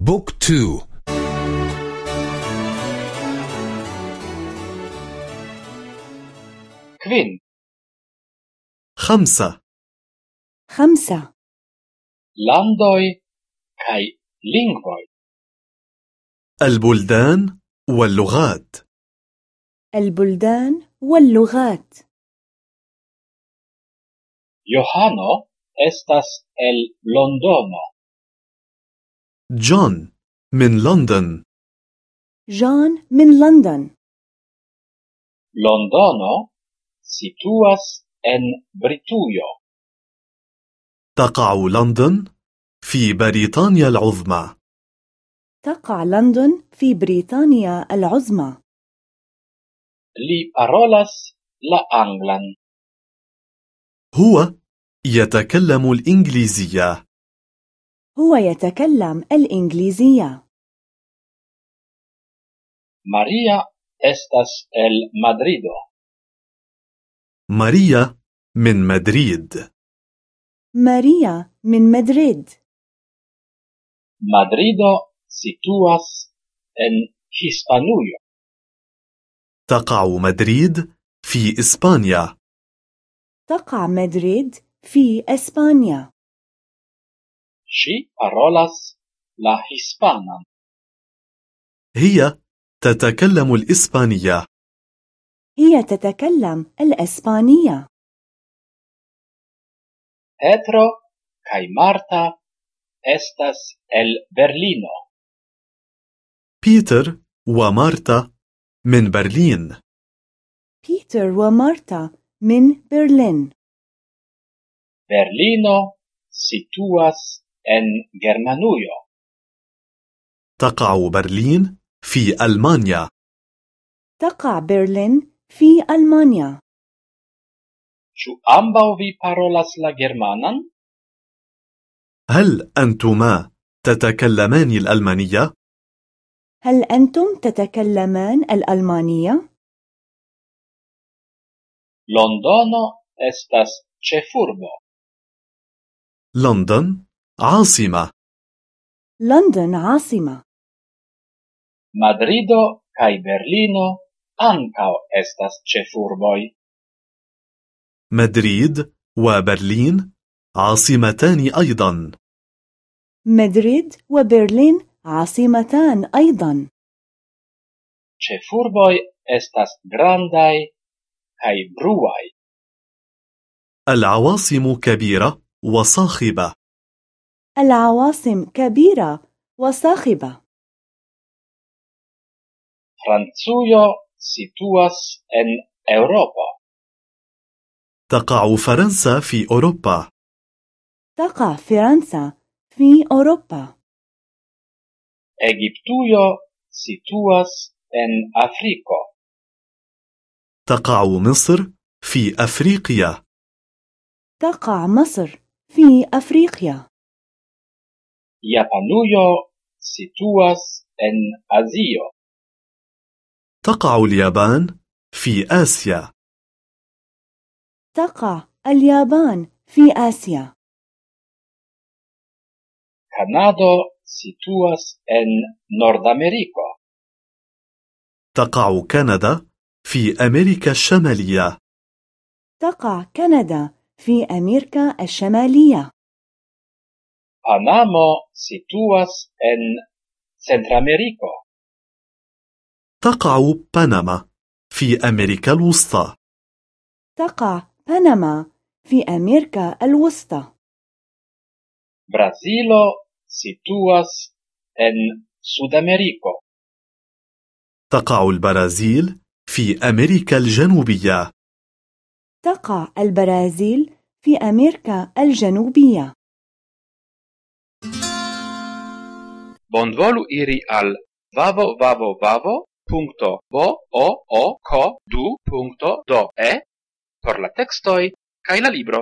Book two. Kvin. خمسة. خمسة. Landoj kaj lingvoj. البلدان واللغات. البلدان واللغات. Johano estas el Londono. جون من لندن جون من لندن Londono situas en Britujo. تقع لندن في بريطانيا العظمى. تقع لندن في بريطانيا العظمى. Li parolas la anglan. هو يتكلم الإنجليزية. هو يتكلم الإنجليزية. Maria estas el Madrido. ماريا من مدريد ماريا من مدريد Madrido situas en Hispanujo. تقع مدريد في إسبانيا تقع مدريد في إسبانيا Ŝi parolas la hispanan. هي تتكلم الإسبانية هي تتكلم الإسبانية Petro kaj Marta estas el Berlino. بيتر ومارتا من برلين بيتر ومارتا من برلين Berlino situas en Germanujo. تقع برلين في ألمانيا تقع برلين في ألمانيا Ĉu ambaŭ vi parolas la germanan? هل أنتما تتكلمان الألمانية؟ هل أنتم تتكلمان الألمانية؟ Londono estas ĉefurbo. لندن عاصمة. لندن عاصمة. Madrido kaj Berlino ankaŭ estas ĉefurboj. مدريد وبرلين عاصمتان أيضا. مدريد وبرلين عاصمتان أيضا. Ĉefurboj estas grandaj kaj bruaj. العواصم كبيرة وصاخبة. العواصم كبيرة وصاخبة. Francujo situas en Eŭropo. تقع فرنسا في أوروبا. تقع فرنسا في أوروبا. Egiptujo situas en Afriko. تقع مصر في أفريقيا. تقع مصر في أفريقيا. Japanujo situas en Azio. تقع اليابان في آسيا تقع اليابان في آسيا Kanado situas en Nordameriko. تقع كندا في أمريكا الشمالية تقع كندا في أمريكا الشمالية Panamo situas en Centrameriko. تقع بنما في أمريكا الوسطى تقع بنما في أمريكا الوسطى Brazilo situas en Sudameriko. تقع البرازيل في أمريكا الجنوبية تقع البرازيل في أمريكا الجنوبية bonvolu iri al vavo vavo vavo punto bo o o ko du punto do e por la textoi kai la libro.